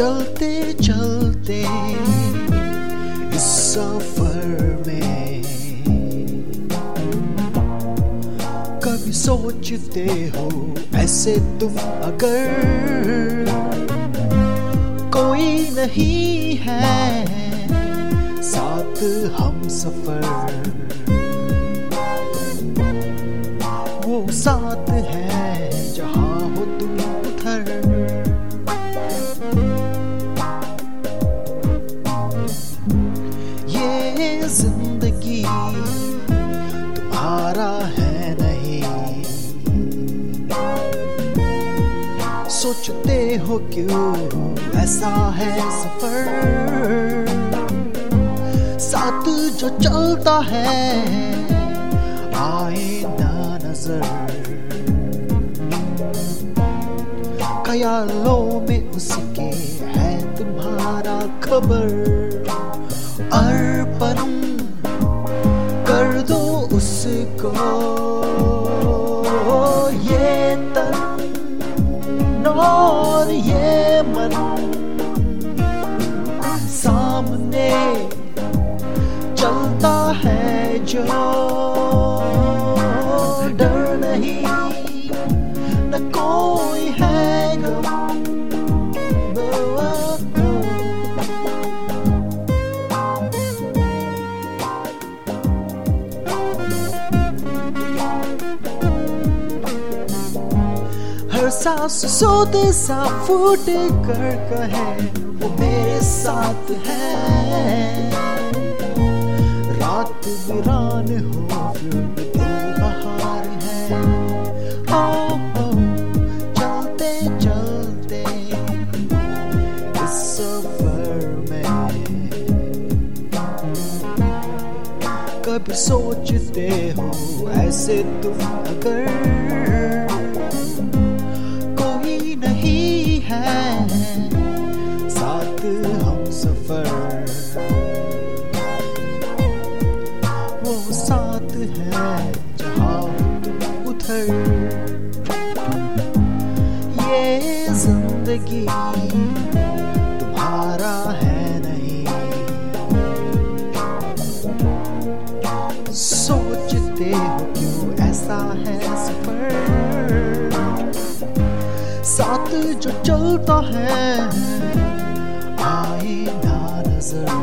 चलते चलते इस सफ़र में कभी सोचते हो ऐसे तुम अगर कोई नहीं है साथ हम सफ़र ज़िंदगी तुम्हारा है नहीं। सोचते हो क्यों ऐसा है सफ़र? साथ जो चलता है, आए ना नज़र। ख्यालों में उसके है तुम्हारा खबर। दो उसको। ये तन और ये मन सामने चलता है जो डर नहीं, न कोई सांस सोते सा फूट कर कहे वो मेरे साथ है। रात वीरान हो बहार है। ओ, ओ, चलते चलते इस सफ़र में। कभी सोचते हो ऐसे तुम अगर ज़िंदगी तुम्हारा है नहीं। सोचते हो क्यों ऐसा है सफ़र? साथ जो चलता है, आए ना नज़र।